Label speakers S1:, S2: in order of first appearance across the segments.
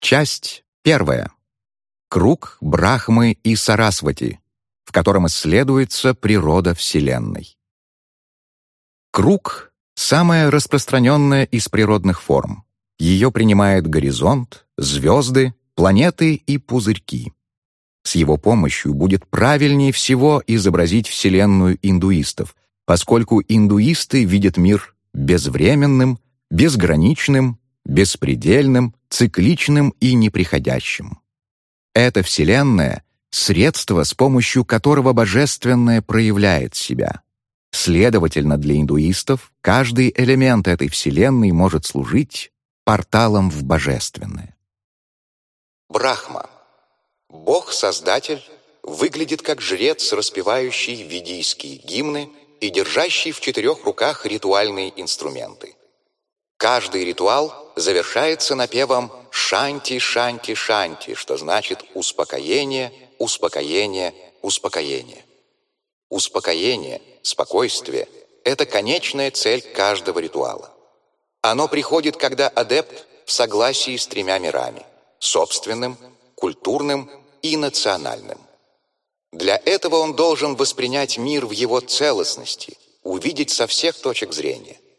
S1: Часть первая. Круг Брахмы и Сарасвати, в котором исследуется природа Вселенной. Круг — самая распространенная из природных форм. Ее принимает горизонт, звезды, планеты и пузырьки. С его помощью будет правильнее всего изобразить Вселенную индуистов, поскольку индуисты видят мир безвременным, безграничным, беспредельным, цикличным и неприходящим. Эта Вселенная — средство, с помощью которого Божественное проявляет себя. Следовательно, для индуистов каждый элемент этой Вселенной может служить порталом в Божественное. Брахма. Бог-создатель выглядит как жрец, распевающий ведийские гимны и держащий в четырех руках ритуальные инструменты. Каждый ритуал завершается напевом «шанти, шанти, шанти», что значит «успокоение, успокоение, успокоение». Успокоение, спокойствие — это конечная цель каждого ритуала. Оно приходит, когда адепт в согласии с тремя мирами — собственным, культурным и национальным. Для этого он должен воспринять мир в его целостности, увидеть со всех точек зрения —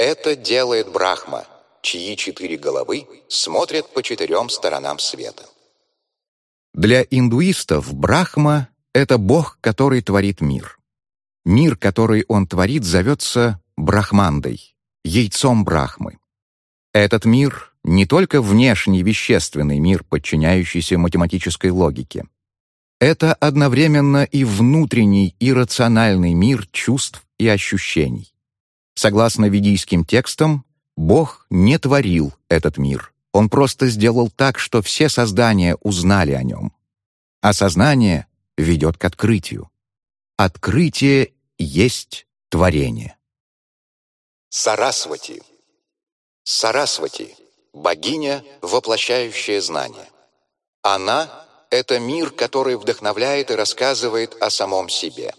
S1: это делает Брахма, чьи четыре головы смотрят по четырем сторонам света. Для индуистов Брахма — это бог, который творит мир. Мир, который он творит, зовется Брахмандой, яйцом Брахмы. Этот мир — не только внешний вещественный мир, подчиняющийся математической логике. Это одновременно и внутренний иррациональный мир чувств и ощущений. Согласно ведийским текстам, Бог не творил этот мир. Он просто сделал так, что все создания узнали о нем. Осознание ведет к открытию. Открытие есть творение. Сарасвати. Сарасвати — богиня, воплощающая знание. Она — это мир, который вдохновляет и рассказывает о самом себе.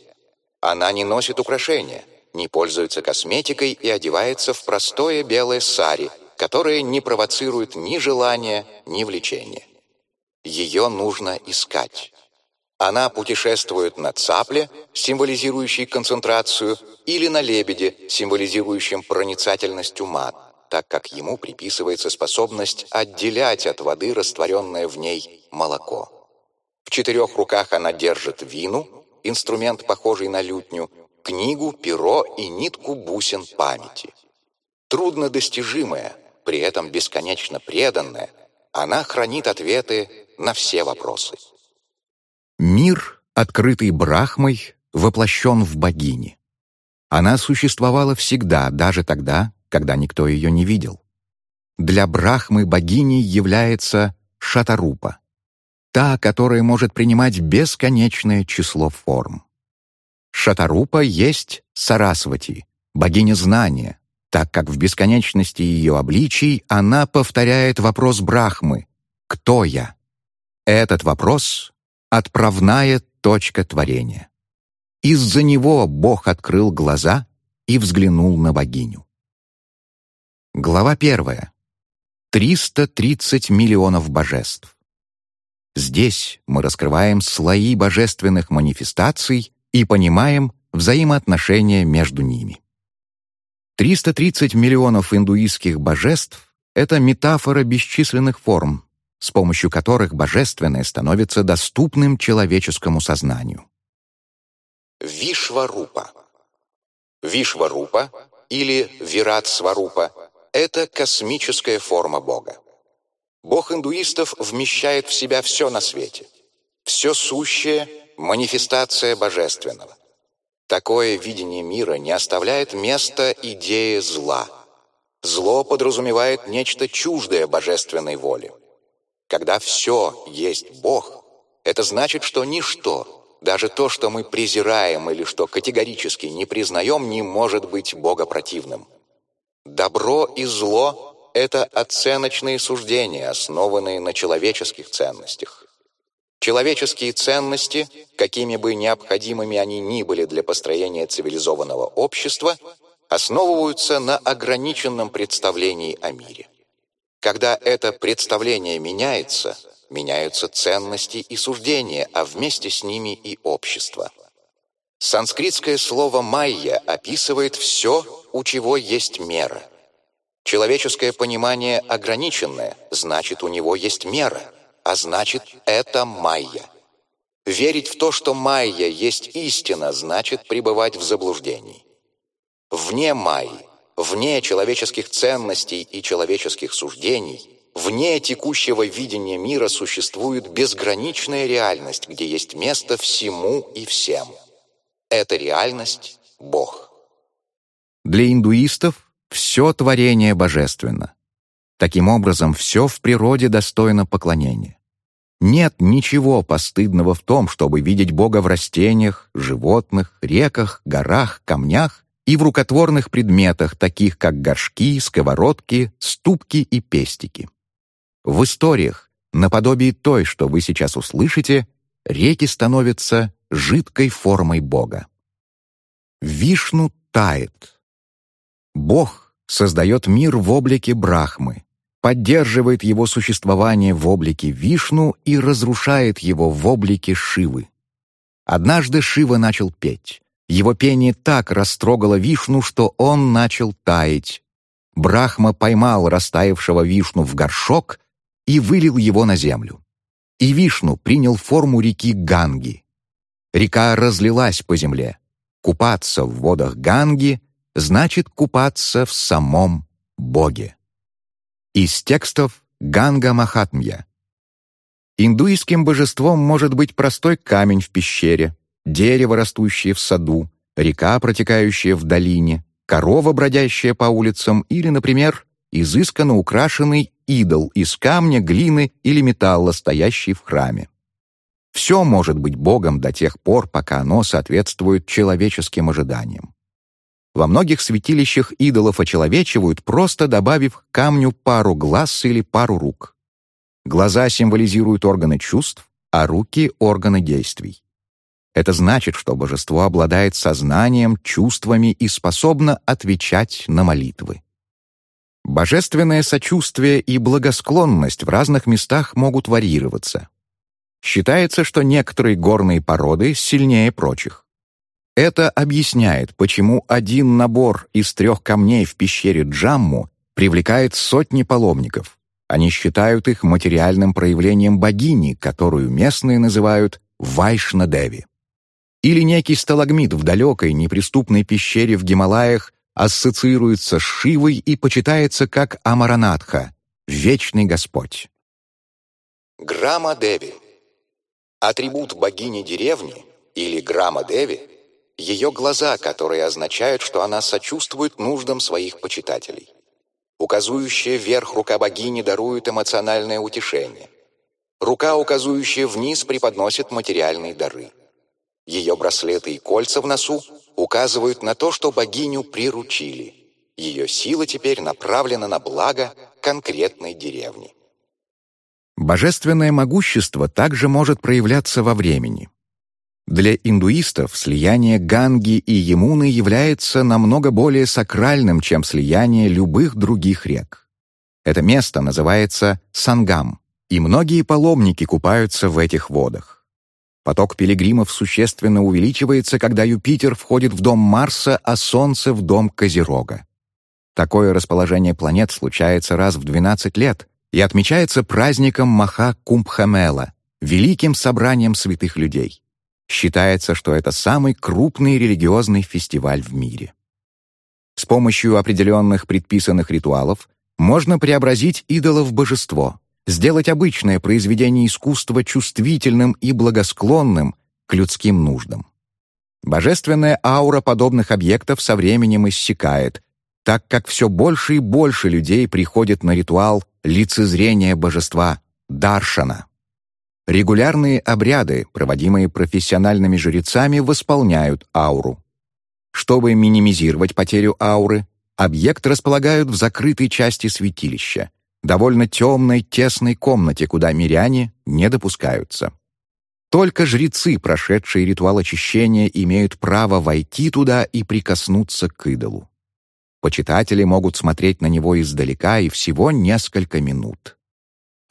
S1: Она не носит украшения, не пользуется косметикой и одевается в простое белое сари, которое не провоцирует ни желания, ни влечения. Ее нужно искать. Она путешествует на цапле, символизирующей концентрацию, или на лебеде, символизирующем проницательность ума, так как ему приписывается способность отделять от воды растворенное в ней молоко. В четырех руках она держит вину, инструмент, похожий на лютню, книгу, перо и нитку бусин памяти. Трудно достижимая, при этом бесконечно преданная, она хранит ответы на все вопросы. Мир, открытый Брахмой, воплощен в богине. Она существовала всегда, даже тогда, когда никто ее не видел. Для Брахмы богиней является Шатарупа, та, которая может принимать бесконечное число форм. Шатарупа есть Сарасвати, богиня знания, так как в бесконечности ее обличий она повторяет вопрос Брахмы «Кто я?». Этот вопрос — отправная точка творения. Из-за него Бог открыл глаза и взглянул на богиню. Глава первая. 330 миллионов божеств. Здесь мы раскрываем слои божественных манифестаций и понимаем взаимоотношения между ними. 330 миллионов индуистских божеств — это метафора бесчисленных форм, с помощью которых божественное становится доступным человеческому сознанию. Вишварупа. Вишварупа или Вират-сварупа — это космическая форма Бога. Бог индуистов вмещает в себя все на свете. Все сущее — манифестация божественного. Такое видение мира не оставляет места идее зла. Зло подразумевает нечто чуждое божественной воле. Когда все есть Бог, это значит, что ничто, даже то, что мы презираем или что категорически не признаем, не может быть богопротивным. Добро и зло — это оценочные суждения, основанные на человеческих ценностях. Человеческие ценности, какими бы необходимыми они ни были для построения цивилизованного общества, основываются на ограниченном представлении о мире. Когда это представление меняется, меняются ценности и суждения, а вместе с ними и общество. Санскритское слово «майя» описывает все, у чего есть мера. Человеческое понимание ограниченное, значит, у него есть мера, а значит, это майя. Верить в то, что майя есть истина, значит пребывать в заблуждении. Вне майи, вне человеческих ценностей и человеческих суждений, вне текущего видения мира существует безграничная реальность, где есть место всему и всем. Эта реальность — Бог.
S2: Для индуистов все творение божественно. Таким образом, все в природе достойно поклонения. Нет ничего постыдного в том, чтобы видеть Бога в растениях, животных, реках, горах, камнях и в рукотворных предметах, таких как горшки, сковородки, ступки и пестики. В историях, наподобие той, что вы сейчас услышите, реки становятся жидкой формой Бога. Вишну тает. Бог создает мир в облике Брахмы, поддерживает его существование в облике Вишну и разрушает его в облике Шивы. Однажды Шива начал петь. Его пение так растрогало Вишну, что он начал таять. Брахма поймал растаявшего Вишну в горшок и вылил его на землю. И Вишну принял форму реки Ганги. Река разлилась по земле. Купаться в водах Ганги значит купаться в самом Боге. Из текстов Ганга Махатмья. Индуистским божеством может быть простой камень в пещере, дерево, растущее в саду, река, протекающая в долине, корова, бродящая по улицам или, например, изысканно украшенный идол из камня, глины или металла, стоящий в храме. Все может быть Богом до тех пор, пока оно соответствует человеческим ожиданиям. Во многих святилищах идолов очеловечивают, просто добавив камню пару глаз или пару рук. Глаза символизируют органы чувств, а руки — органы действий. Это значит, что божество обладает сознанием, чувствами и способно отвечать на молитвы. Божественное сочувствие и благосклонность в разных местах могут варьироваться. Считается, что некоторые горные породы сильнее прочих. Это объясняет, почему один набор из трех камней в пещере Джамму привлекает сотни паломников. Они считают их материальным проявлением богини, которую местные называют Вайшна-деви. Или некий сталагмит в далекой, неприступной пещере в Гималаях ассоциируется с Шивой и почитается как Амаранатха, вечный Господь.
S1: Грама-деви Атрибут богини деревни или Грама-деви — ее глаза, которые означают, что она сочувствует нуждам своих почитателей. Указующая вверх рука богини дарует эмоциональное утешение. Рука, указующая вниз, преподносит материальные дары. Ее браслеты и кольца в носу указывают на то, что богиню приручили. Ее сила теперь направлена на благо конкретной деревни.
S2: Божественное могущество также может проявляться во времени. Для индуистов слияние Ганги и Емуны является намного более сакральным, чем слияние любых других рек. Это место называется Сангам, и многие паломники купаются в этих водах. Поток пилигримов существенно увеличивается, когда Юпитер входит в дом Марса, а Солнце — в дом Козерога. Такое расположение планет случается раз в 12 лет, и отмечается праздником Маха Кумбхамела, великим собранием святых людей. Считается, что это самый крупный религиозный фестиваль в мире. С помощью определенных предписанных ритуалов можно преобразить идола в божество, сделать обычное произведение искусства чувствительным и благосклонным к людским нуждам. Божественная аура подобных объектов со временем иссякает, так как все больше и больше людей приходит на ритуал лицезрения божества Даршана. Регулярные обряды, проводимые профессиональными жрецами, восполняют ауру. Чтобы минимизировать потерю ауры, объект располагают в закрытой части святилища, довольно темной, тесной комнате, куда миряне не допускаются. Только жрецы, прошедшие ритуал очищения, имеют право войти туда и прикоснуться к идолу.
S1: Почитатели могут смотреть на него издалека и всего несколько минут.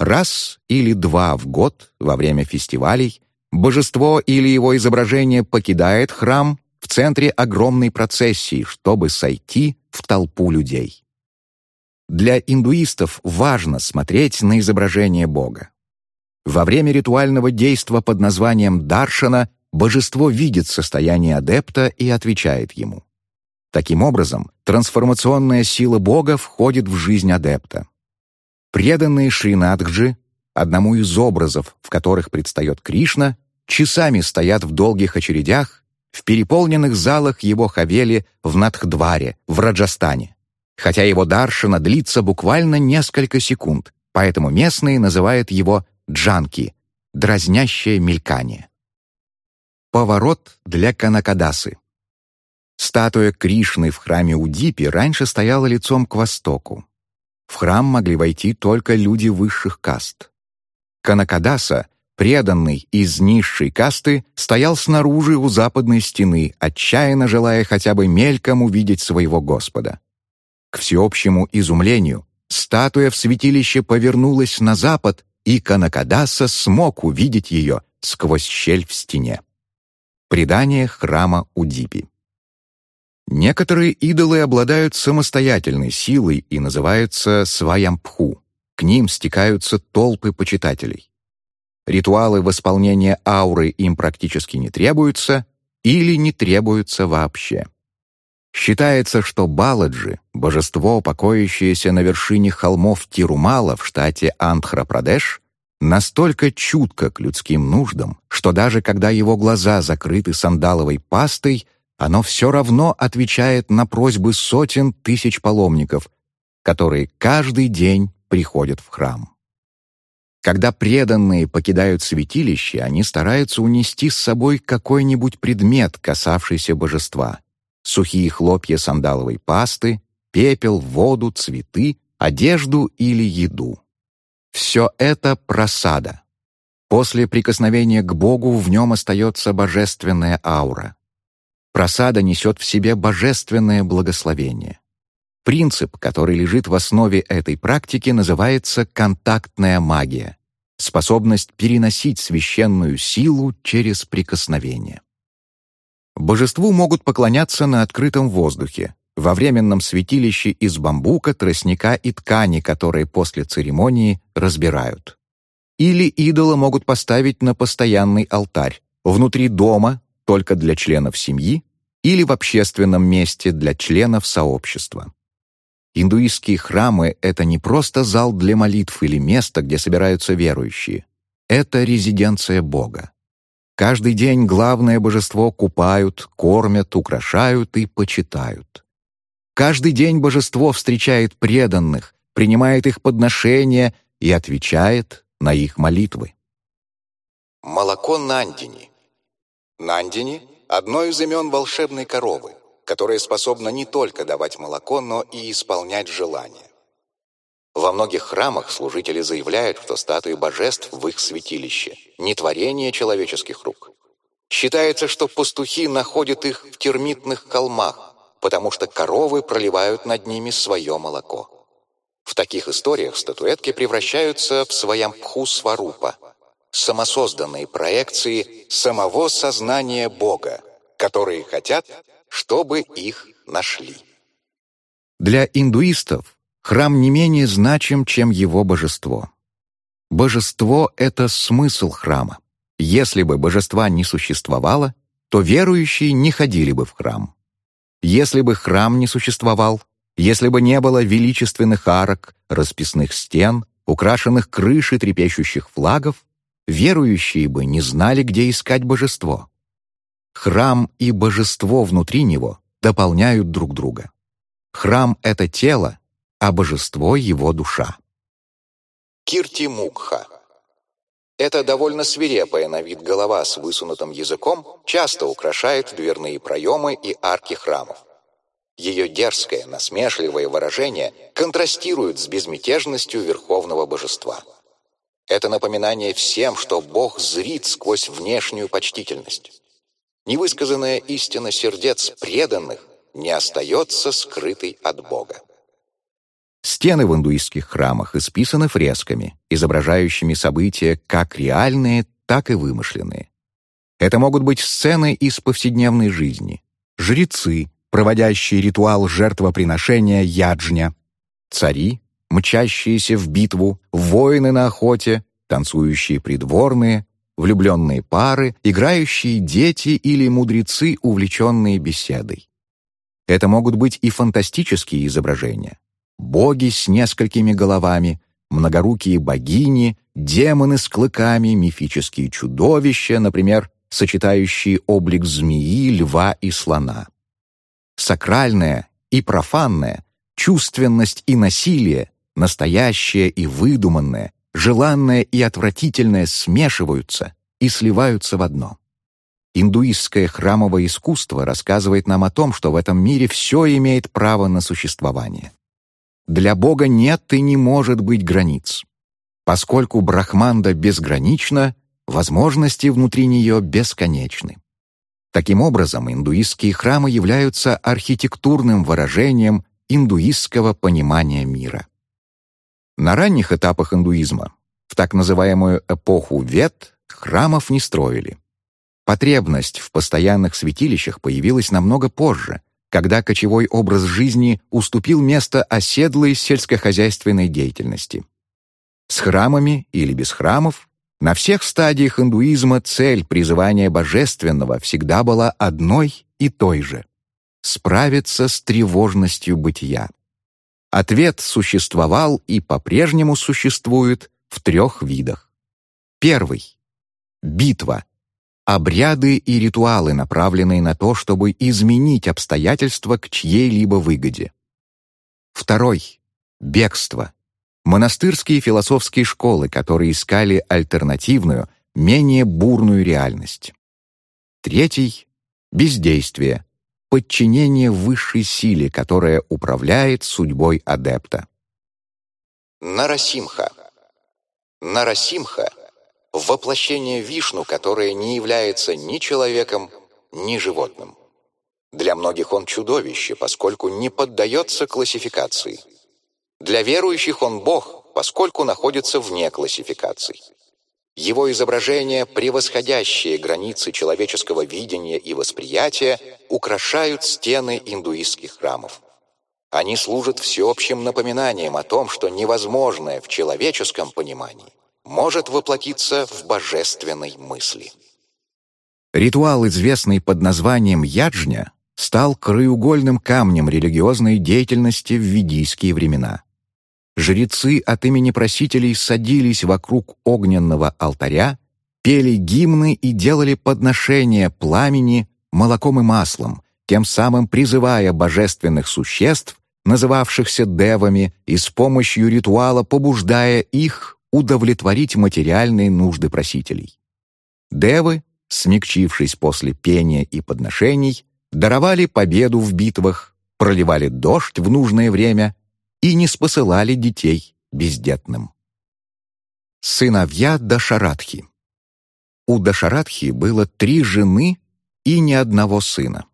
S1: Раз или два в год во время фестивалей божество или его изображение покидает храм в центре огромной процессии, чтобы сойти в толпу людей. Для индуистов важно смотреть на изображение Бога. Во время ритуального действа под названием даршана божество видит состояние адепта и отвечает ему. Таким образом, трансформационная сила Бога входит в жизнь адепта. Преданные Шринадхджи, одному из образов, в которых предстает Кришна, часами стоят в долгих очередях в переполненных залах его хавели в Надхдваре, в Раджастане. Хотя его даршина длится буквально несколько секунд, поэтому местные называют его джанки — дразнящее мелькание. Поворот для Канакадасы Статуя Кришны в храме Удипи раньше стояла лицом к востоку. В храм могли войти только люди высших каст. Канакадаса, преданный из низшей касты, стоял снаружи у западной стены, отчаянно желая хотя бы мельком увидеть своего Господа. К всеобщему изумлению, статуя в святилище повернулась на запад, и Канакадаса смог увидеть ее сквозь щель в стене. Предание храма Удипи. Некоторые идолы обладают самостоятельной силой и называются сваямпху. К ним стекаются толпы почитателей. Ритуалы восполнения ауры им практически не требуются или не требуются вообще. Считается, что Баладжи, божество, покоящееся на вершине холмов Тирумала в штате Андхра-Прадеш, настолько чутко к людским нуждам, что даже когда его глаза закрыты сандаловой пастой — оно все равно отвечает на просьбы сотен тысяч паломников, которые каждый день приходят в храм. Когда преданные покидают святилище, они стараются унести с собой какой-нибудь предмет, касавшийся божества. Сухие хлопья сандаловой пасты, пепел, воду, цветы, одежду или еду. Все это просада. После прикосновения к Богу в нем остается божественная аура. Просада несет в себе божественное благословение. Принцип, который лежит в основе этой практики, называется контактная магия — способность переносить священную силу через прикосновение. Божеству могут поклоняться на открытом воздухе, во временном святилище из бамбука, тростника и ткани, которые после церемонии разбирают. Или идола могут поставить на постоянный алтарь, внутри дома, только для членов семьи или в общественном месте для членов сообщества. Индуистские храмы — это не просто зал для молитв или место, где собираются верующие. Это резиденция Бога. Каждый день главное божество купают, кормят, украшают и почитают. Каждый день божество встречает преданных, принимает их подношения и отвечает на их молитвы.
S2: Молоко Нандини Нандини — одно из имен волшебной коровы, которая способна не только давать молоко, но и исполнять желания. Во многих храмах служители заявляют, что статуи божеств в их святилище — не творение человеческих рук. Считается, что пастухи находят их в термитных холмах, потому что коровы проливают над ними свое молоко. В таких историях статуэтки превращаются в своямпху сварупа — самосозданные проекции самого сознания Бога, которые хотят, чтобы их нашли.
S1: Для индуистов храм не менее значим, чем его божество. Божество — это смысл храма. Если бы божества не существовало, то верующие не ходили бы в храм. Если бы храм не существовал, если бы не было величественных арок, расписных стен, украшенных крыш и трепещущих флагов, верующие бы не знали, где искать божество. Храм и божество внутри него дополняют друг друга. Храм — это тело, а божество — его душа.
S2: Кирти Мукха эта довольно свирепая на вид голова с высунутым языком часто украшает дверные проемы и арки храмов. Ее дерзкое, насмешливое выражение контрастирует с безмятежностью верховного божества. Это напоминание всем, что Бог зрит сквозь внешнюю почтительность. Невысказанная истина сердец преданных
S1: не остается скрытой от Бога.
S2: Стены в индуистских храмах исписаны фресками, изображающими события как реальные, так и вымышленные. Это могут быть сцены из повседневной жизни, жрецы, проводящие ритуал жертвоприношения яджня, цари, мчащиеся в битву, воины на охоте, танцующие придворные, влюбленные пары, играющие дети или мудрецы, увлеченные беседой. Это могут быть и фантастические изображения. Боги с несколькими головами, многорукие богини, демоны с клыками, мифические чудовища, например, сочетающие облик змеи, льва и слона. Сакральное и профанное, чувственность и насилие, настоящее и выдуманное, желанное и отвратительное смешиваются и сливаются в одно. Индуистское храмовое искусство рассказывает нам о том, что в этом мире все имеет право на существование. Для Бога нет и не может быть границ. Поскольку Брахманда безгранична, возможности внутри нее бесконечны. Таким образом, индуистские храмы являются архитектурным выражением индуистского понимания мира. На ранних этапах индуизма, в так называемую эпоху Вет, храмов не строили. Потребность в постоянных святилищах появилась намного позже, когда кочевой образ жизни уступил место оседлой сельскохозяйственной деятельности. С храмами или без храмов на всех стадиях индуизма цель призывания божественного всегда была одной и той же — справиться с тревожностью бытия. Ответ существовал и по-прежнему существует в трех видах. Первый — битва. Обряды и ритуалы, направленные на то, чтобы изменить обстоятельства к чьей-либо выгоде. Второй — бегство. Монастырские философские школы, которые искали альтернативную, менее бурную реальность. Третий — бездействие подчинение высшей силе, которая управляет судьбой адепта.
S1: Нарасимха. Нарасимха — воплощение Вишну, которое не является ни человеком, ни животным. Для многих он чудовище, поскольку не поддается классификации. Для верующих он Бог, поскольку находится вне классификаций. Его изображения, превосходящие границы человеческого видения и восприятия, украшают стены индуистских храмов. Они служат всеобщим напоминанием о том, что невозможное в человеческом понимании может воплотиться в божественной мысли.
S2: Ритуал, известный под названием яджня, стал краеугольным камнем религиозной деятельности в ведийские времена. Жрецы от имени просителей садились вокруг огненного алтаря, пели гимны и делали подношения пламени молоком и маслом, тем самым призывая божественных существ, называвшихся девами, и с помощью ритуала побуждая их удовлетворить материальные нужды просителей. Девы, смягчившись после пения и подношений, даровали победу в битвах, проливали дождь в нужное время и не спосылали детей бездетным. Сыновья Дашаратхи У Дашаратхи было три жены и ни одного сына.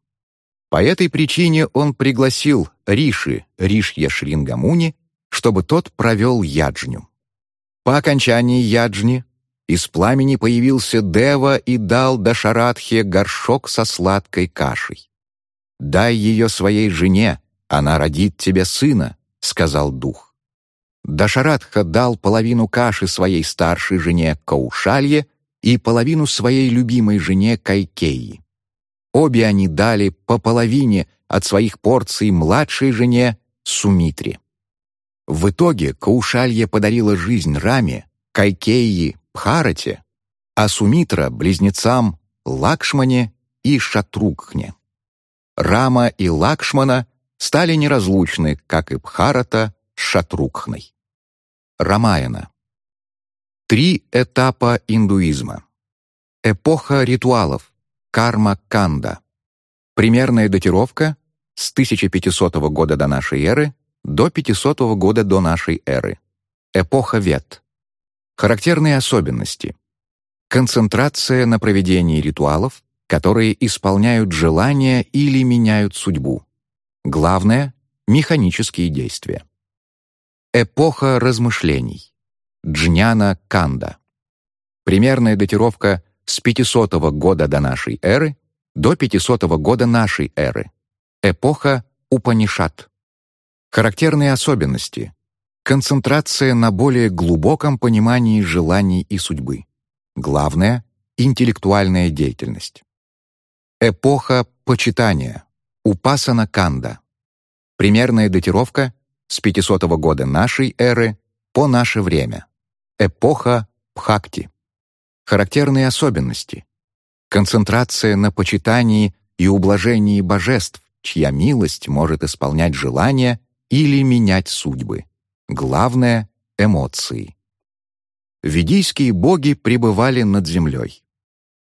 S2: По этой причине он пригласил Риши, Ришья Шрингамуни, чтобы тот провел яджню. По окончании яджни из пламени появился Дева и дал Дашаратхе горшок со сладкой кашей. «Дай ее своей жене, она родит тебе сына», — сказал дух. Дашаратха дал половину каши своей старшей жене Каушалье и половину своей любимой жене Кайкеи. Обе они дали по половине от своих порций младшей жене Сумитре. В итоге Каушалья подарила жизнь Раме, Кайкеи — Бхарате, а Сумитра — близнецам Лакшмане и Шатрукхне. Рама и Лакшмана стали неразлучны, как и Бхарата с Шатрукхной. Рамаяна. Три этапа индуизма. Эпоха ритуалов, карма-канда. Примерная датировка с 1500 года до нашей эры до 500 года до нашей эры. Эпоха Вет. Характерные особенности. Концентрация на проведении ритуалов, которые исполняют желания или меняют судьбу.
S1: Главное — механические действия. Эпоха размышлений. Джняна Канда. Примерная датировка с 500 года до нашей эры до 500 года нашей эры. Эпоха Упанишат. Характерные особенности. Концентрация на более глубоком понимании желаний и судьбы. Главное — интеллектуальная деятельность. Эпоха почитания. Упасана Канда. Примерная датировка с 500 года нашей эры по наше время. Эпоха Бхакти. Характерные особенности. Концентрация на почитании и ублажении божеств, чья милость может исполнять желания или менять судьбы. Главное — эмоции. Ведийские боги пребывали над землей.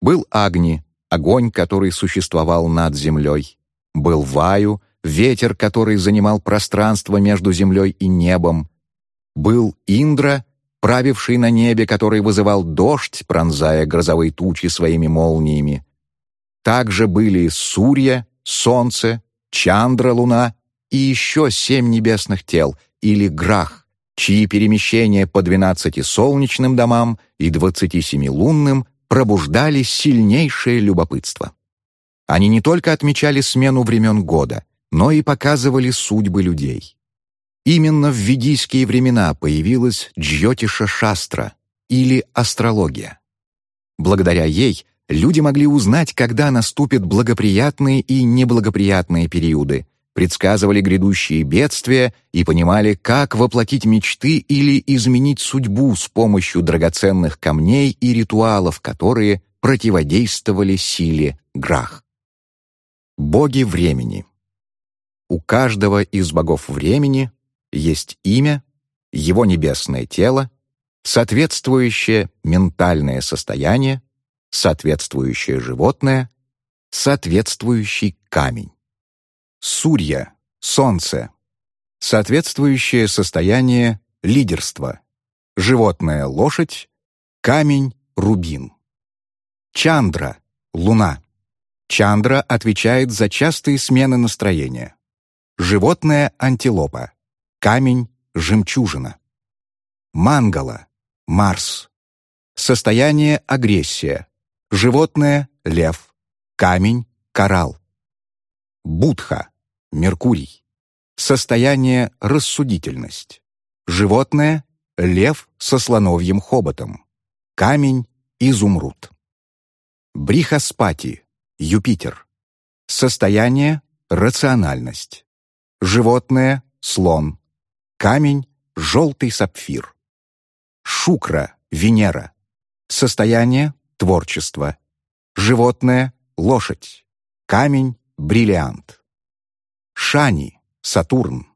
S1: Был Агни, огонь, который существовал над землей. Был Ваю, ветер, который занимал пространство между землей и небом. Был Индра, правивший на небе, который вызывал дождь, пронзая грозовые тучи своими молниями. Также были Сурья, Солнце, Чандра, Луна и еще семь небесных тел, или Грах, чьи перемещения по двенадцати солнечным домам и двадцати семи лунным пробуждали сильнейшее любопытство. Они не только отмечали смену времен года, но и показывали судьбы людей. Именно в ведийские времена появилась Джьотиша-шастра или астрология. Благодаря ей люди могли узнать, когда наступят благоприятные и неблагоприятные периоды, предсказывали грядущие бедствия и понимали, как воплотить мечты или изменить судьбу с помощью драгоценных камней и ритуалов, которые противодействовали силе Грах. Боги времени. У каждого из богов времени есть имя, его небесное тело, соответствующее ментальное состояние, соответствующее животное, соответствующий камень. Сурья — солнце, соответствующее состояние лидерства, животное — лошадь, камень — рубин. Чандра — луна. Чандра отвечает за частые смены настроения. Животное — антилопа. Камень — жемчужина. Мангала — Марс. Состояние — агрессия. Животное — лев. Камень — коралл. Будха — Меркурий. Состояние — рассудительность. Животное — лев со слоновьим хоботом. Камень — изумруд. Брихаспати Юпитер. Состояние — рациональность. Животное — слон. Камень — желтый сапфир. Шукра — Венера. Состояние — творчество. Животное — лошадь. Камень — бриллиант. Шани — Сатурн.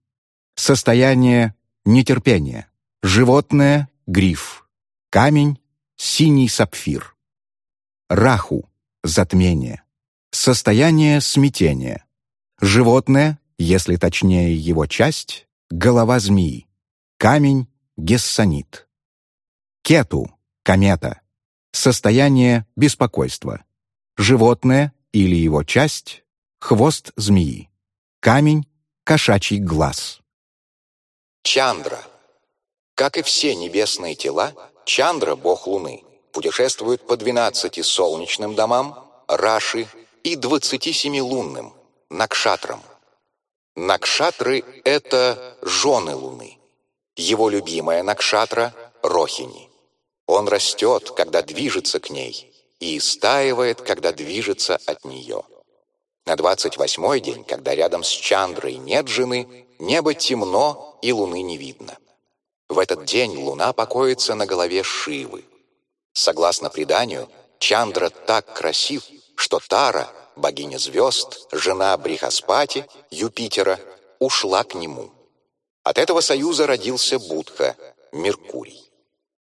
S1: Состояние — нетерпение. Животное — гриф. Камень — синий сапфир. Раху — затмение. Состояние смятения. Животное, если точнее его часть, голова змеи. Камень — гессонит. Кету — комета. Состояние беспокойства. Животное или его часть — хвост змеи. Камень — кошачий глаз. Чандра. Как и все небесные тела, Чандра, бог Луны, путешествует по двенадцати солнечным домам, Раши и 27 лунным, Накшатрам. Накшатры — это жены Луны. Его любимая Накшатра — Рохини. Он растет, когда движется к ней, и истаивает, когда движется от нее. На 28-й день, когда рядом с Чандрой нет жены, небо темно и луны не видно. В этот день луна покоится на голове Шивы. Согласно преданию, Чандра так красив, что Тара, богиня звезд, жена Брихаспати, Юпитера, ушла к нему. От этого союза родился Будха, Меркурий.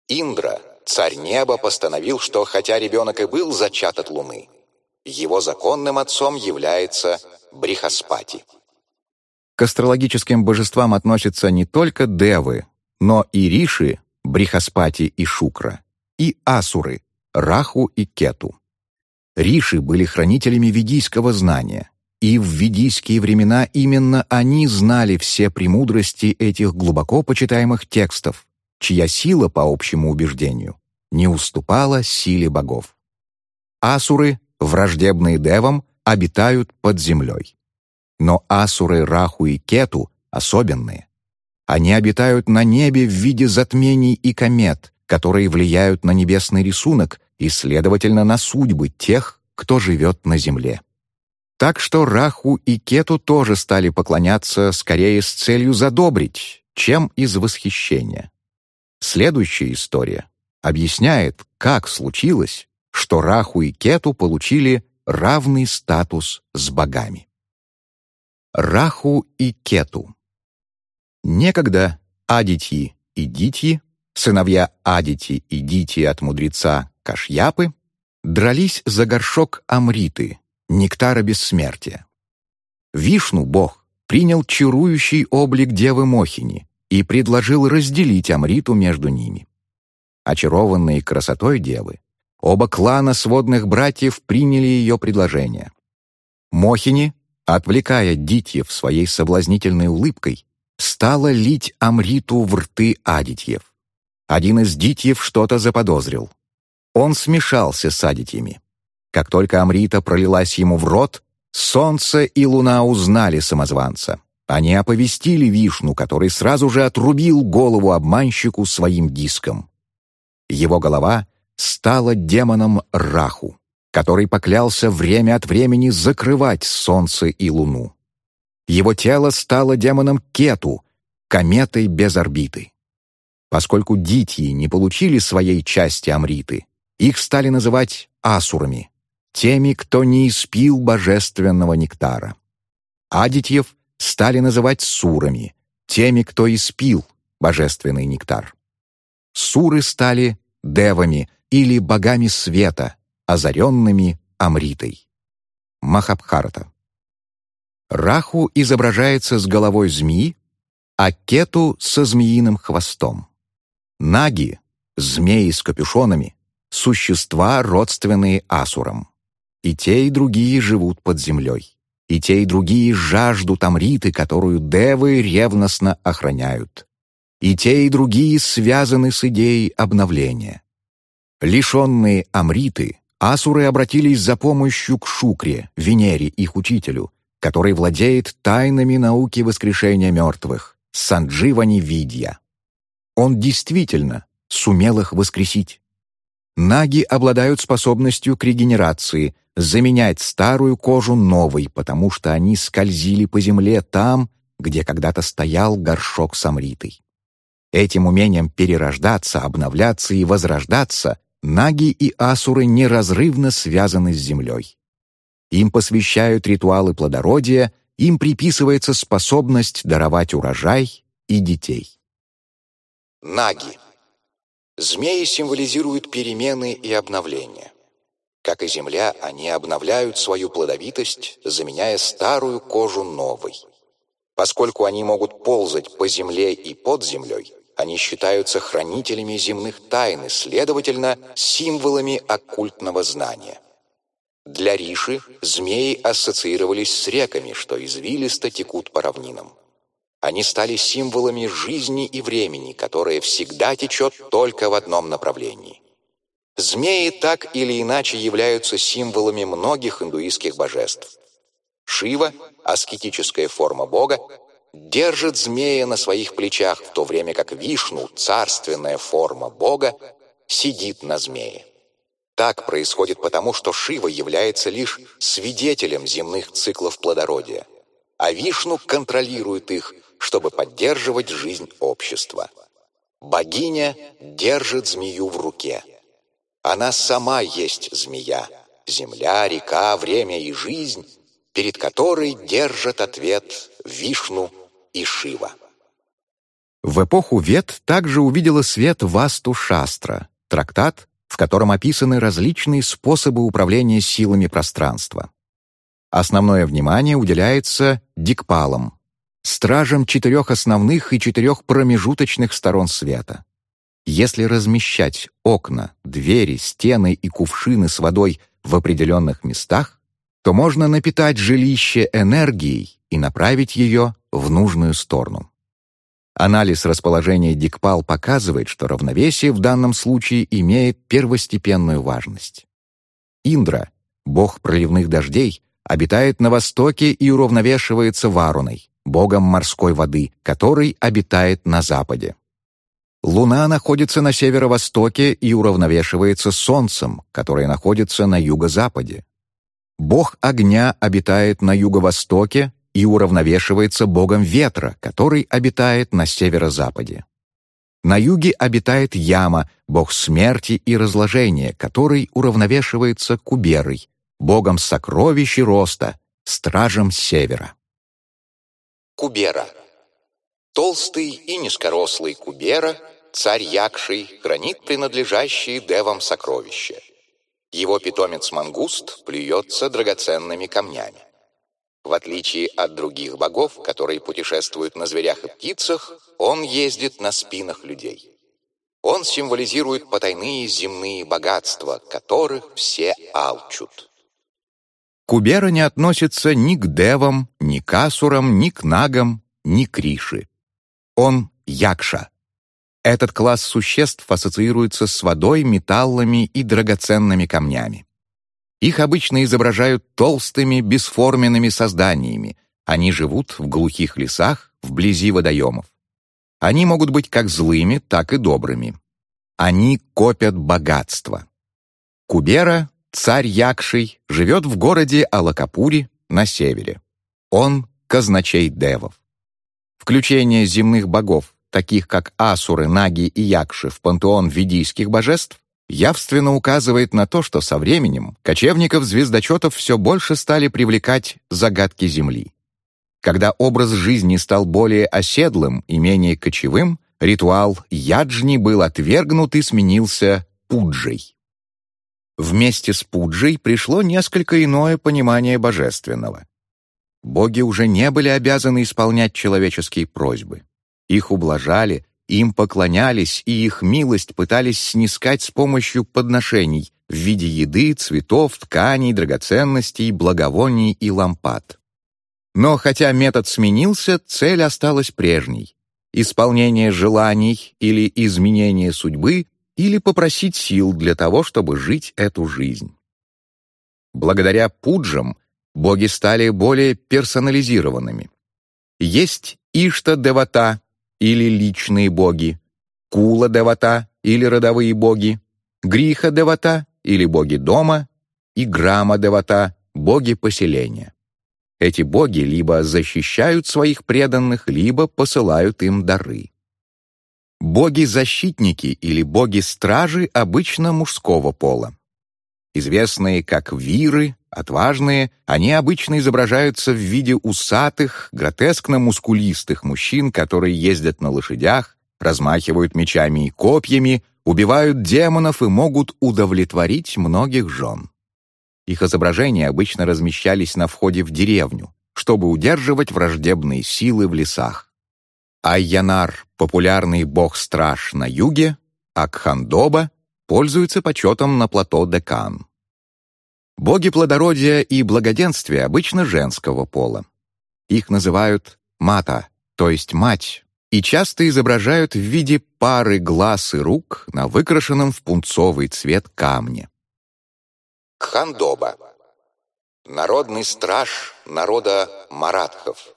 S1: Индра, царь неба, постановил, что хотя ребенок и был зачат от Луны, его законным отцом является Брихаспати. К астрологическим божествам относятся не только девы, но и риши, Брихаспати и Шукра, и асуры, Раху и Кету. Риши были хранителями ведийского знания.
S2: И в ведийские времена именно они знали все премудрости этих глубоко почитаемых текстов, чья сила, по общему убеждению, не уступала силе богов. Асуры, враждебные девам, обитают под землей. Но асуры Раху и Кету особенные. Они обитают на небе в виде затмений и комет, которые влияют на небесный рисунок и, следовательно, на судьбы тех, кто живет на земле. Так что Раху и Кету тоже стали поклоняться скорее с целью задобрить, чем из восхищения. Следующая история объясняет, как случилось, что Раху и Кету получили равный статус с богами. Раху и Кету Некогда Адитьи и Дитьи, сыновья Адити и Дити от мудреца Кашьяпы, дрались за горшок Амриты, нектара бессмертия. Вишну, бог, принял чарующий облик девы Мохини и предложил разделить Амриту между ними. Очарованные красотой девы, оба клана сводных братьев приняли ее предложение. Мохини, отвлекая Дитьев своей соблазнительной улыбкой, стала лить Амриту в рты Адитьев. Один из Дитьев что-то заподозрил. Он смешался с Адитьями. Как только Амрита пролилась ему в рот, солнце и луна узнали самозванца. Они оповестили Вишну, который сразу же отрубил голову обманщику своим диском. Его голова стала демоном Раху, который поклялся время от времени закрывать солнце и луну. Его тело стало демоном Кету, кометой без орбиты. Поскольку дитьи не получили своей части Амриты, их стали называть асурами, теми, кто не испил божественного нектара. Адитьев стали называть сурами, теми, кто испил божественный нектар. Суры стали девами или богами света, озаренными Амритой. Махабхарата. Раху изображается с головой змеи, а Кету — со змеиным хвостом. Наги — змеи с капюшонами, существа, родственные асурам. И те, и другие живут под землей. И те, и другие жаждут Амриты, которую девы ревностно охраняют. И те, и другие связаны с идеей обновления. Лишенные Амриты, асуры обратились за помощью к Шукре, Венере, их учителю, который владеет тайнами науки воскрешения мертвых, Сандживани Видья. Он действительно сумел их воскресить. Наги обладают способностью к регенерации, заменять старую кожу новой, потому что они скользили по земле там, где когда-то стоял горшок с амритой. Этим умением перерождаться, обновляться и возрождаться наги и асуры неразрывно связаны с землей. Им посвящают ритуалы плодородия, им приписывается способность даровать урожай и детей. Наги. Змеи символизируют перемены и обновления. Как и земля, они обновляют свою плодовитость, заменяя старую кожу новой. Поскольку они могут ползать по земле и под землей, они считаются хранителями земных тайн и, следовательно, символами оккультного знания. Для Риши змеи ассоциировались с реками, что извилисто текут по равнинам. Они стали символами жизни и времени, которое всегда течет только в одном направлении. Змеи так или иначе являются символами многих индуистских божеств. Шива, аскетическая форма бога, держит змея на своих плечах, в то время как Вишну, царственная форма бога, сидит на змее. Так происходит потому, что Шива является лишь свидетелем земных циклов плодородия, а Вишну контролирует их, чтобы поддерживать жизнь общества. Богиня держит змею в руке. Она сама есть змея, земля, река, время и жизнь, перед которой держат ответ Вишну и Шива.
S1: В эпоху Вет также увидела свет Васту Шастра, трактат, в котором описаны различные способы управления силами пространства. Основное внимание уделяется дикпалам, стражам четырех основных и четырех промежуточных сторон света. Если размещать окна, двери, стены и кувшины с водой в определенных местах, то можно напитать жилище энергией и направить ее в нужную сторону. Анализ расположения Дикпал показывает, что равновесие в данном случае имеет первостепенную важность. Индра, бог проливных дождей, обитает на востоке и уравновешивается Варуной, богом морской воды, который обитает на западе. Луна находится на северо-востоке и уравновешивается Солнцем, которое находится на юго-западе. Бог огня обитает на юго-востоке и уравновешивается богом ветра, который обитает на северо-западе. На юге обитает Яма, бог смерти и разложения, который уравновешивается Куберой, богом сокровищ и роста, стражем севера.
S2: Кубера. Толстый и низкорослый Кубера, царь Якший, хранит принадлежащие девам сокровища. Его питомец Мангуст плюется драгоценными камнями. В отличие от других богов, которые путешествуют на зверях и птицах, он ездит на спинах людей. Он символизирует потайные земные богатства, которых все алчут.
S1: Кубера не относится ни к девам, ни к асурам, ни к нагам, ни к риши. Он якша. Этот класс существ ассоциируется с водой, металлами и драгоценными камнями. Их обычно изображают толстыми, бесформенными созданиями. Они живут в глухих лесах, вблизи водоемов. Они могут быть как злыми, так и добрыми. Они копят богатство. Кубера, царь Якший, живет в городе Алакапури на севере. Он — казначей девов. Включение земных богов, таких как Асуры, Наги и Якши в пантеон ведийских божеств, явственно указывает на то, что со временем кочевников-звездочетов все больше стали привлекать загадки Земли. Когда образ жизни стал более оседлым и менее кочевым, ритуал яджни был отвергнут и сменился пуджей. Вместе с пуджей пришло несколько иное понимание божественного. Боги уже не были обязаны исполнять человеческие просьбы. Их ублажали, им поклонялись, и их милость пытались снискать с помощью подношений в виде еды, цветов, тканей, драгоценностей, благовоний и лампад. Но хотя метод сменился, цель осталась прежней — исполнение желаний или изменение судьбы, или попросить сил для того, чтобы жить эту жизнь. Благодаря пуджам боги стали более персонализированными. Есть Ишта-девата, или личные боги, Кула-девата или родовые боги, Гриха-девата или боги дома и Грама-девата — боги поселения. Эти боги либо защищают своих преданных, либо посылают им дары. Боги-защитники или боги-стражи обычно мужского пола. Известные как виры, отважные, они обычно изображаются в виде усатых, гротескно-мускулистых мужчин, которые ездят на лошадях, размахивают мечами и копьями, убивают демонов и могут удовлетворить многих жен. Их изображения обычно размещались на входе в деревню, чтобы удерживать враждебные силы в лесах. Айянар — популярный бог-страж на юге, а Кхандоба пользуется почетом на плато Декан. Боги плодородия и благоденствия обычно женского пола. Их называют мата, то есть мать, и часто изображают в виде пары глаз и рук на выкрашенном в пунцовый цвет камне.
S2: Кхандоба. Народный страж народа маратхов.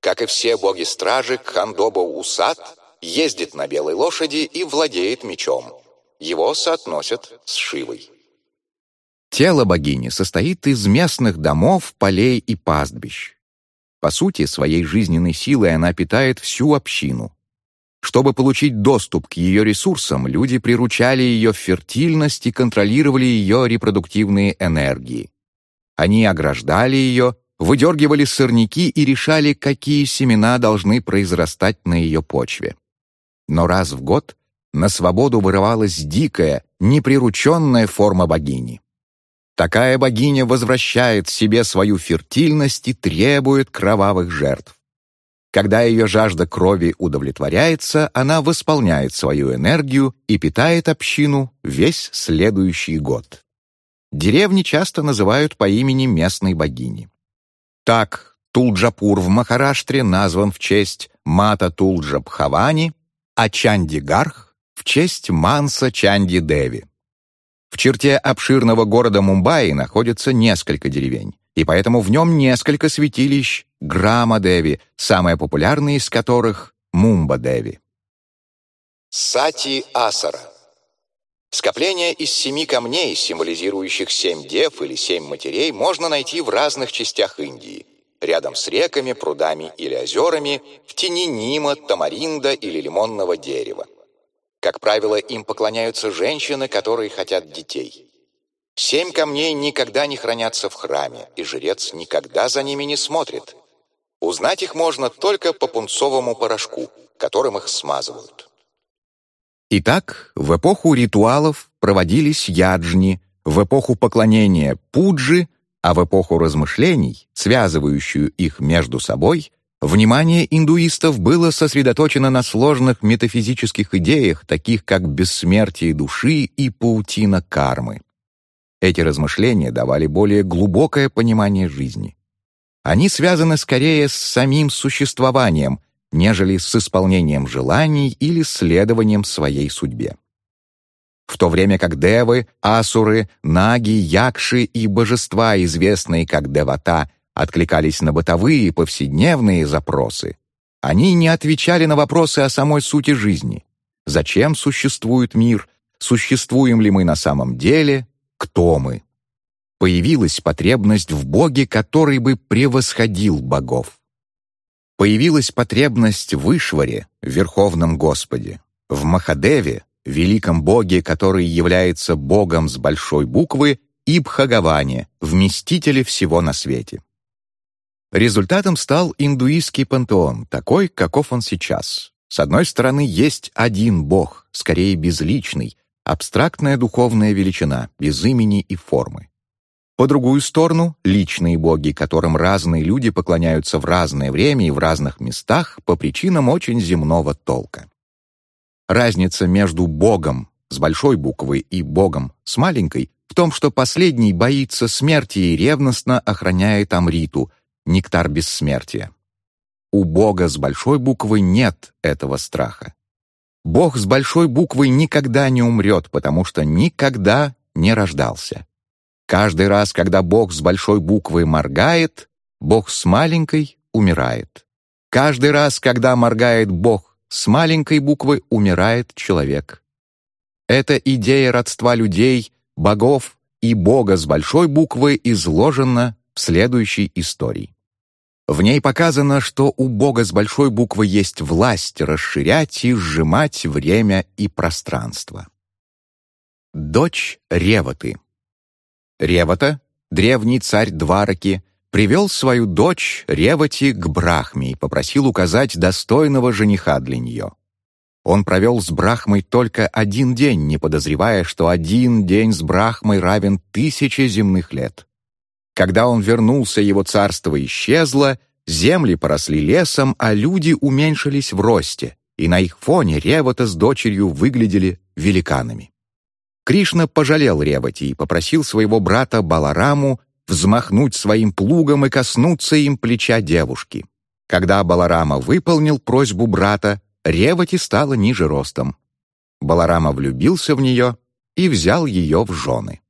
S2: Как и все боги-стражи, Кхандоба Усат ездит на белой лошади и владеет мечом. Его соотносят с Шивой.
S1: Тело богини состоит из местных домов, полей и пастбищ. По сути, своей жизненной силой она питает всю общину. Чтобы получить доступ к ее ресурсам, люди приручали ее фертильность и контролировали ее репродуктивные энергии. Они ограждали ее, выдергивали сорняки и решали, какие семена должны произрастать на ее почве. Но раз в год на свободу вырывалась дикая, неприрученная форма богини. Такая богиня возвращает себе свою фертильность и требует кровавых жертв. Когда ее жажда крови удовлетворяется, она восполняет свою энергию и питает общину весь следующий год. деревни часто называют по имени местной богини. Так, Тулджапур в Махараштре назван в честь Мата Тулджа Бхавани, а Чандигарх — в честь Манса Чанди Деви. В черте обширного города Мумбаи находится несколько деревень, и поэтому в нем несколько святилищ Грама-Деви, самое популярное из которых — Мумба-Деви. Сати Асара Скопление из семи камней, символизирующих семь дев или семь матерей, можно найти в разных частях Индии, рядом с реками, прудами или озерами, в тени нима, тамаринда или лимонного дерева. Как правило, им поклоняются женщины, которые хотят детей. Семь камней никогда не хранятся в храме, и жрец никогда за ними не смотрит. Узнать их можно только по пунцовому порошку, которым их смазывают. Итак, в эпоху ритуалов проводились яджни, в эпоху поклонения – пуджи, а в эпоху размышлений, связывающую их между собой, Внимание индуистов было сосредоточено на сложных метафизических идеях, таких как бессмертие души и паутина кармы. Эти размышления давали более глубокое понимание жизни. Они связаны скорее с самим существованием, нежели с исполнением желаний или следованием своей судьбе. В то время как девы, асуры, наги, якши и божества, известные как девата, откликались на бытовые повседневные запросы. Они не отвечали на вопросы о самой сути жизни. Зачем существует мир? Существуем ли мы на самом деле? Кто мы? Появилась потребность в Боге, который бы превосходил богов. Появилась потребность в Ишваре, Верховном Господе, в Махадеве, великом Боге, который является Богом с большой буквы, и Бхагаване, вместителе всего на свете. Результатом стал индуистский пантеон, такой, каков он сейчас. С одной стороны, есть один бог, скорее безличный, абстрактная духовная величина, без имени и формы. По другую сторону — личные боги, которым разные люди поклоняются в разное время и в разных местах по причинам очень земного толка. Разница между богом с большой буквы и богом с маленькой в том, что последний боится смерти и ревностно охраняет Амриту — нектар бессмертия. У Бога с большой буквы нет этого страха. Бог с большой буквы никогда не умрет, потому что никогда не рождался. Каждый раз, когда Бог с большой буквы моргает, Бог с маленькой умирает. Каждый раз, когда моргает Бог с маленькой буквы, умирает человек. Эта идея родства людей, богов и Бога с большой буквы изложена в следующей истории. В ней показано, что у Бога с большой буквы есть власть расширять и сжимать время и пространство. Дочь Реваты Ревата, древний царь Двараки, привел свою дочь Ревати к Брахме и попросил указать достойного жениха для нее. Он провел с Брахмой только один день, не подозревая, что один день с Брахмой равен тысяче земных лет. Когда он вернулся, его царство исчезло, земли поросли лесом, а люди уменьшились в росте, и на их фоне Ревата с дочерью выглядели великанами. Кришна пожалел Ревати и попросил своего брата Балараму взмахнуть своим плугом и коснуться им плеча девушки. Когда Баларама выполнил просьбу брата, Ревати стала ниже ростом. Баларама влюбился в нее и взял ее в жены.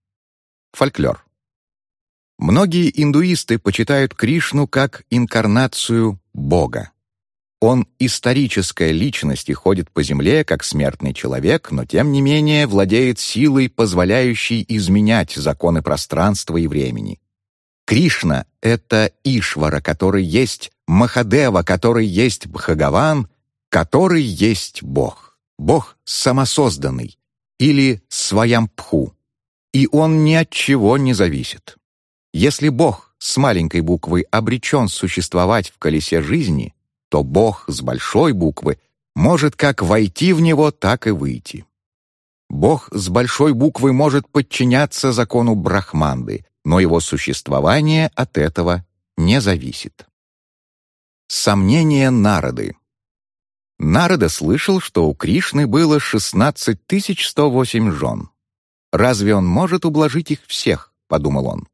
S1: Фольклор. Многие индуисты почитают Кришну как инкарнацию Бога. Он историческая личность и ходит по земле как смертный человек, но тем не менее владеет силой, позволяющей изменять законы пространства и времени. Кришна — это Ишвара, который есть Махадева, который есть Бхагаван, который есть Бог. Бог самосозданный или Своямпху. И он ни от чего не зависит. Если Бог с маленькой буквы обречен существовать в колесе жизни, то Бог с большой буквы может как войти в него, так и выйти. Бог с большой буквы может подчиняться закону Брахманды, но его существование от этого не зависит. Сомнения Народы Народа слышал, что у Кришны было 16 108 жен. Разве он может ублажить их всех? подумал он.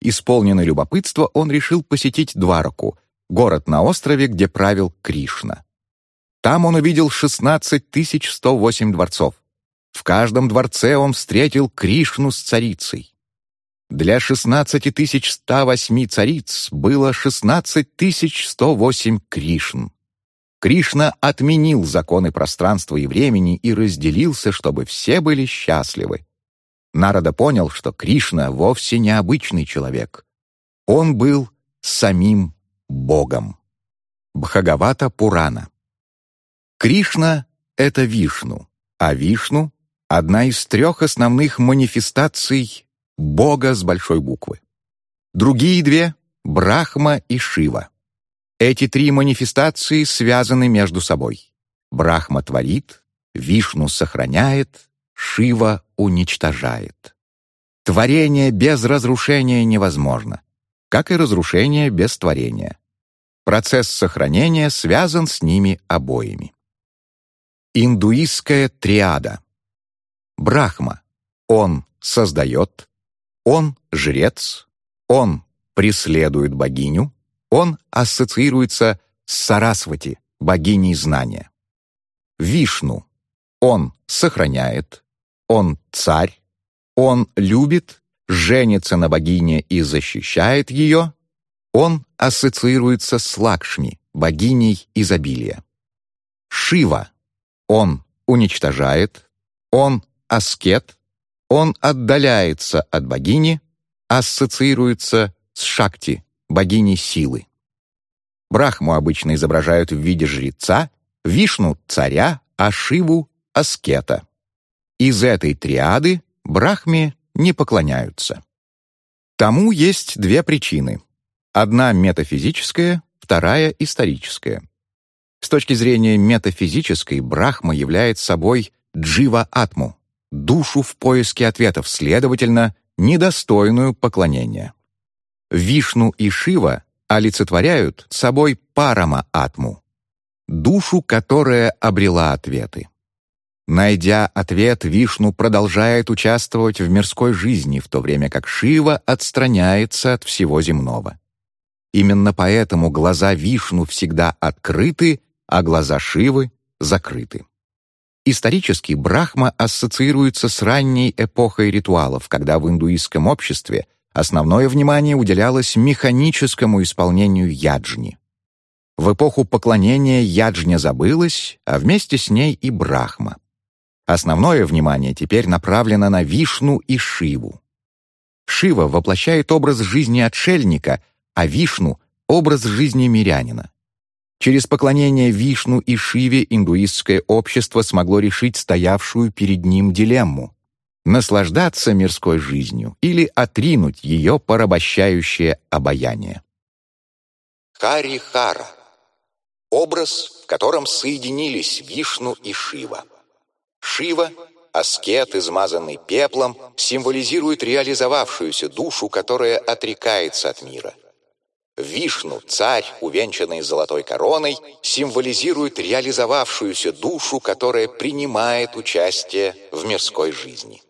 S1: Исполненный любопытства, он решил посетить Двараку, город на острове, где правил Кришна. Там он увидел 16 108 дворцов. В каждом дворце он встретил Кришну с царицей. Для 16 108 цариц было 16 108 Кришн. Кришна отменил законы пространства и времени и разделился, чтобы все были счастливы. Нарада понял, что Кришна вовсе не обычный человек. Он был самим Богом. Бхагавата Пурана. Кришна — это Вишну, а Вишну — одна из трех основных манифестаций Бога с большой буквы. Другие две — Брахма и Шива. Эти три манифестации связаны между собой. Брахма творит, Вишну сохраняет, Шива уничтожает. Творение без разрушения невозможно, как и разрушение без творения. Процесс сохранения связан с ними обоими. Индуистская триада. Брахма. Он создает, он жрец, он преследует богиню, он ассоциируется с Сарасвати, богиней знания. Вишну. Он сохраняет, он царь, он любит, женится на богине и защищает ее, он ассоциируется с Лакшми, богиней изобилия. Шива. Он уничтожает, он аскет, он отдаляется от богини, ассоциируется с Шакти, богиней силы. Брахму обычно изображают в виде жреца, Вишну — царя, а Шиву — аскета. Из этой триады Брахме не поклоняются. Тому есть две причины. Одна метафизическая, вторая историческая. С точки зрения метафизической, Брахма является собой джива-атму, душу в поиске ответов, следовательно, недостойную поклонения. Вишну и Шива олицетворяют собой парама-атму, душу, которая обрела ответы. Найдя ответ, Вишну продолжает участвовать в мирской жизни, в то время как Шива отстраняется от всего земного. Именно поэтому глаза Вишну всегда открыты, а глаза Шивы закрыты. Исторически Брахма ассоциируется с ранней эпохой ритуалов, когда в индуистском обществе основное внимание уделялось механическому исполнению яджни. В эпоху поклонения яджня забылась, а вместе с ней и Брахма. Основное внимание теперь направлено на Вишну и Шиву. Шива воплощает образ жизни отшельника, а Вишну — образ жизни мирянина. Через поклонение Вишну и Шиве индуистское общество смогло решить стоявшую перед ним дилемму — наслаждаться мирской жизнью или отринуть ее порабощающее обаяние. Хари-хара — образ, в котором соединились Вишну и Шива. Шива, аскет, измазанный пеплом, символизирует реализовавшуюся душу, которая отрекается от мира. Вишну, царь, увенчанный золотой короной, символизирует реализовавшуюся душу, которая принимает участие в мирской жизни.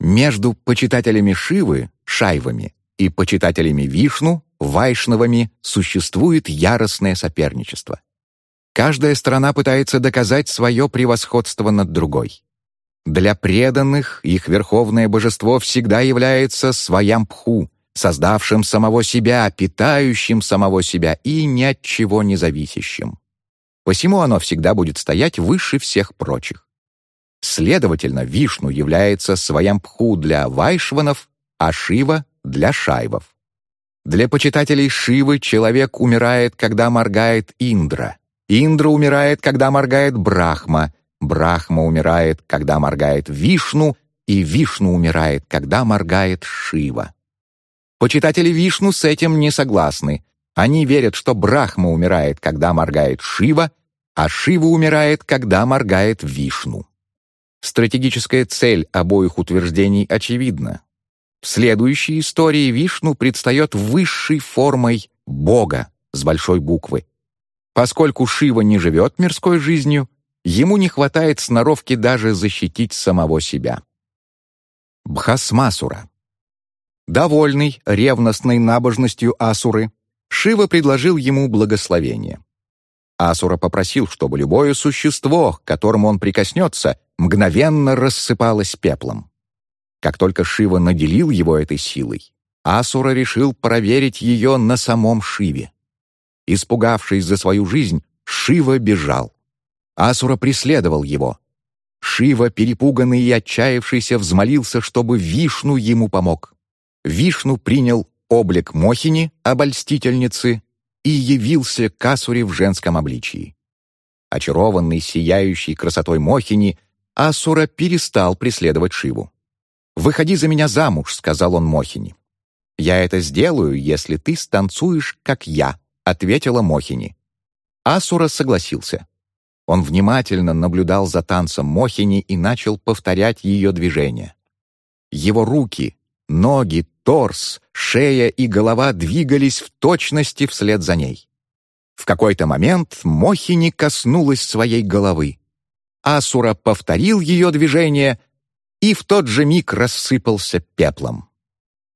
S1: Между почитателями Шивы, шайвами, и почитателями Вишну, вайшнавами, существует яростное соперничество. Каждая страна пытается доказать свое превосходство над другой. Для преданных их верховное божество всегда является своямпху, создавшим самого себя, питающим самого себя и ни от чего не зависящим. Посему оно всегда будет стоять выше всех прочих. Следовательно, Вишну является своямпху для вайшванов, а Шива — для шайвов. Для почитателей Шивы человек умирает, когда моргает Индра. Индра умирает, когда моргает Брахма. Брахма умирает, когда моргает Вишну, и Вишну умирает, когда моргает Шива. Почитатели Вишну с этим не согласны. Они верят, что Брахма умирает, когда моргает Шива, а Шива умирает, когда моргает Вишну. Стратегическая цель обоих утверждений очевидна. В следующей истории Вишну предстает высшей формой Бога с большой буквы. Поскольку Шива не живет мирской жизнью, ему не хватает сноровки даже защитить самого себя. Бхасмасура Довольный ревностной набожностью Асуры, Шива предложил ему благословение. Асура попросил, чтобы любое существо, к которому он прикоснется, мгновенно рассыпалось пеплом. Как только Шива наделил его этой силой, Асура решил проверить ее на самом Шиве. Испугавшись за свою жизнь, Шива бежал. Асура преследовал его. Шива, перепуганный и отчаявшийся, взмолился, чтобы Вишну ему помог. Вишну принял облик Мохини, обольстительницы, и явился к Асуре в женском обличии. Очарованный сияющей красотой Мохини, Асура перестал преследовать Шиву. «Выходи за меня замуж», — сказал он Мохини. «Я это сделаю, если ты станцуешь, как я», — ответила Мохини. Асура согласился. Он внимательно наблюдал за танцем Мохини и начал повторять ее движения. Его руки, ноги, торс, шея и голова двигались в точности вслед за ней. В какой-то момент Мохини коснулась своей головы. Асура повторил ее движение и в тот же миг рассыпался пеплом.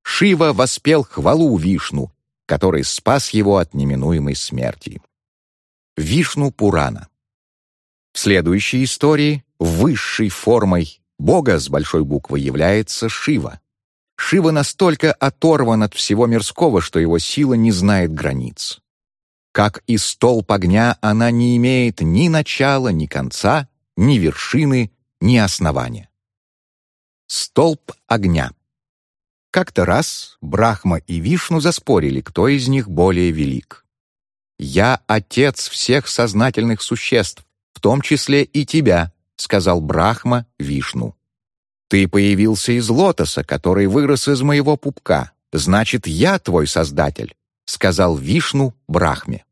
S1: Шива воспел хвалу Вишну, который спас его от неминуемой смерти. Вишну Пурана В следующей истории высшей формой Бога с большой буквы является Шива. Шива настолько оторван от всего мирского, что его сила не знает границ. Как и столб огня, она не имеет ни начала, ни конца, ни вершины, ни основания. Столб огня. Как-то раз Брахма и Вишну заспорили, кто из них более велик. «Я отец всех сознательных существ, в том числе и тебя», сказал Брахма Вишну. «Ты появился из лотоса, который вырос из моего пупка. Значит, я твой создатель», сказал Вишну Брахме.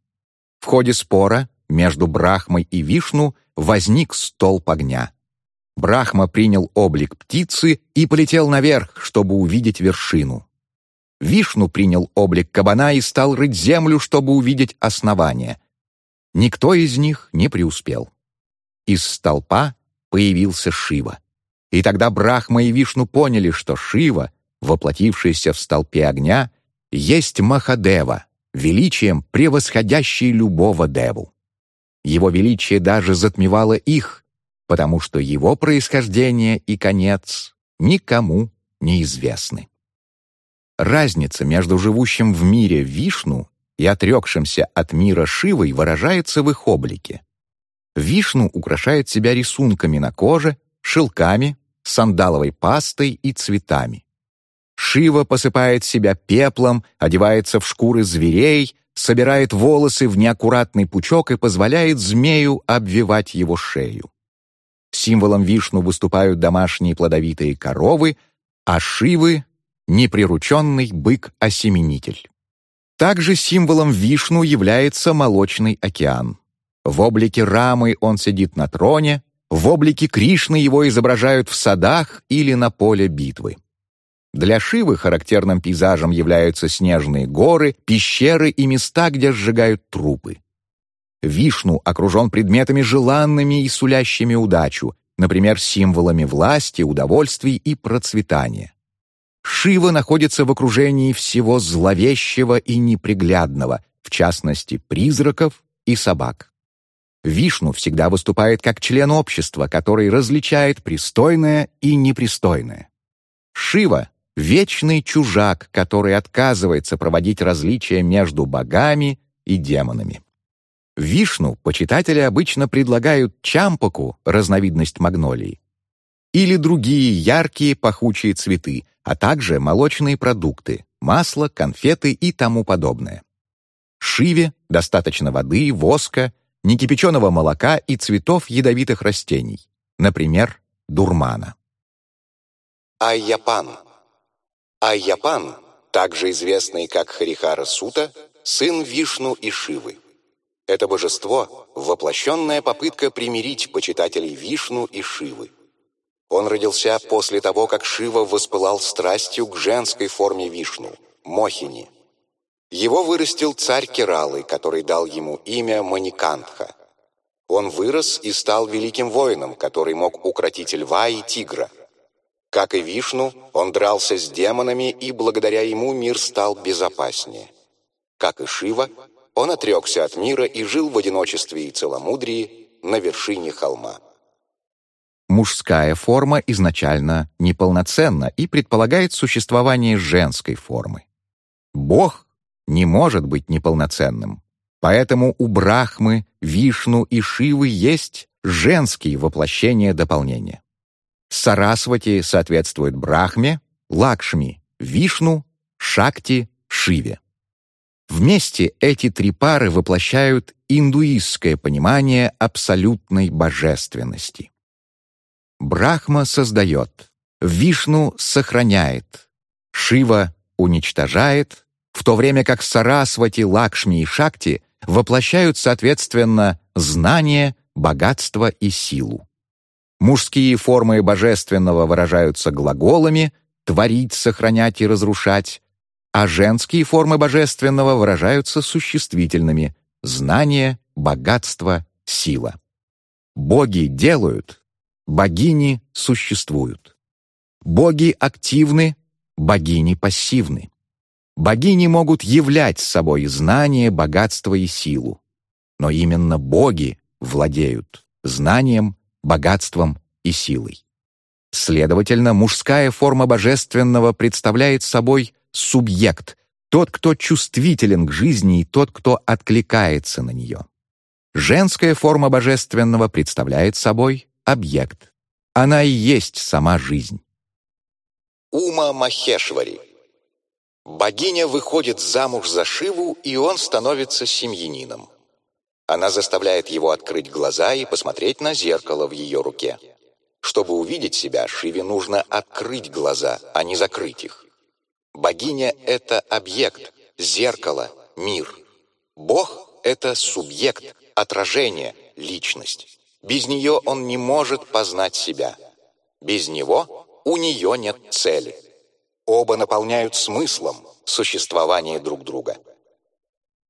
S1: В ходе спора между Брахмой и Вишну возник столб огня. Брахма принял облик птицы и полетел наверх, чтобы увидеть вершину. Вишну принял облик кабана и стал рыть землю, чтобы увидеть основание. Никто из них не преуспел. Из столпа появился Шива. И тогда Брахма и Вишну поняли, что Шива, воплотившийся в столпе огня, есть Махадева, величием превосходящий любого деву. Его величие даже затмевало их, потому что его происхождение и конец никому не известны. Разница между живущим в мире Вишну и отрекшимся от мира Шивой выражается в их облике. Вишну украшает себя рисунками на коже, шелками, сандаловой пастой и цветами. Шива посыпает себя пеплом, одевается в шкуры зверей, собирает волосы в неаккуратный пучок и позволяет змею обвивать его шею. Символом Вишну выступают домашние плодовитые коровы, а Шивы — неприрученный бык-осеменитель. Также символом Вишну является молочный океан. В облике Рамы он сидит на троне, в облике Кришны его изображают в садах или на поле битвы. Для Шивы характерным пейзажем являются снежные горы, пещеры и места, где сжигают трупы. Вишну окружен предметами желанными и сулящими удачу, например, символами власти, удовольствий и процветания. Шива находится в окружении всего зловещего и неприглядного, в частности, призраков и собак. Вишну всегда выступает как член общества, который различает пристойное и непристойное. Шива — вечный чужак, который отказывается проводить различия между богами и демонами. Вишну почитатели обычно предлагают чампаку, разновидность магнолии, или другие яркие пахучие цветы, а также молочные продукты, масло, конфеты и тому подобное. Шиве достаточно воды, воска, некипяченого молока и цветов ядовитых растений, например, дурмана.
S2: Айяпан. Айяпан, также известный как Харихара Сута, сын Вишну и Шивы. Это божество — воплощенная попытка примирить почитателей Вишну и Шивы. Он родился после того, как Шива воспылал страстью к женской форме Вишну — Мохини. Его вырастил царь Кералы, который дал ему имя Маникантха. Он вырос и стал великим воином, который мог укротить льва и тигра.
S1: Как и Вишну, он дрался с демонами, и благодаря ему мир стал безопаснее. Как и Шива, он отрекся от мира и жил в одиночестве и целомудрии на вершине холма.
S2: Мужская форма изначально неполноценна и предполагает существование женской формы. Бог не может быть неполноценным, поэтому у Брахмы, Вишну и Шивы есть женские воплощения дополнения. Сарасвати соответствует Брахме, Лакшми — Вишну, Шакти — Шиве. Вместе эти три пары воплощают индуистское понимание абсолютной божественности. Брахма создает, Вишну сохраняет, Шива уничтожает, в то время как Сарасвати, Лакшми и Шакти воплощают, соответственно, знание, богатство и силу. Мужские формы божественного выражаются глаголами «творить», «сохранять» и «разрушать», а женские формы божественного выражаются существительными «знание», «богатство», «сила». Боги делают, богини существуют. Боги активны, богини пассивны. Богини могут являть собой знание, богатство и силу. Но именно боги владеют знанием, богатством и силой. Следовательно, мужская форма божественного представляет собой субъект, тот, кто чувствителен к жизни и тот, кто откликается на нее. Женская форма божественного представляет собой объект. Она и есть сама жизнь.
S1: Ума Махешвари. Богиня выходит замуж за Шиву, и он становится семьянином. Она заставляет его открыть глаза и посмотреть на зеркало в ее руке. Чтобы увидеть себя, Шиве нужно открыть глаза, а не закрыть их. Богиня — это объект, зеркало, мир. Бог — это субъект, отражение, личность. Без нее он не может познать себя. Без него у нее нет цели. Оба наполняют смыслом существование друг друга.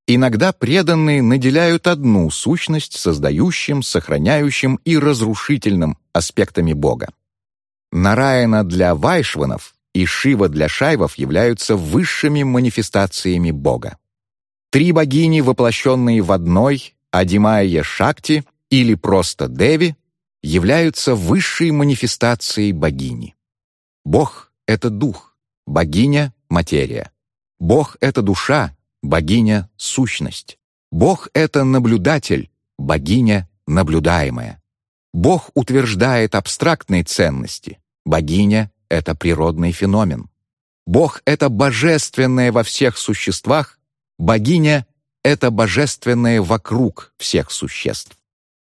S2: Иногда преданные наделяют одну сущность создающим, сохраняющим и разрушительным аспектами Бога. Нараяна для вайшванов и Шива для шайвов являются высшими манифестациями Бога. Три богини, воплощенные в одной, Адимайя Шакти или просто Деви, являются высшей манифестацией богини. Бог — это дух, богиня — материя. Бог — это душа, богиня — сущность. Бог — это наблюдатель, богиня — наблюдаемая. Бог утверждает абстрактные ценности, богиня — это природный феномен. Бог — это божественное во всех существах, богиня — это божественное вокруг всех существ.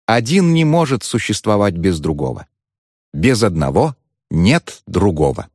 S2: Один не может существовать без другого. Без одного нет другого.